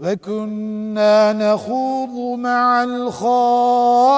وكنا نخوض مع الخائضين